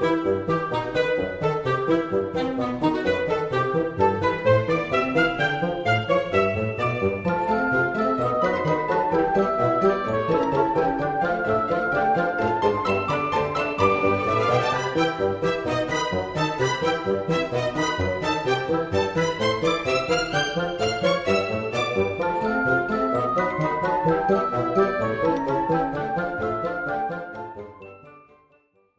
Música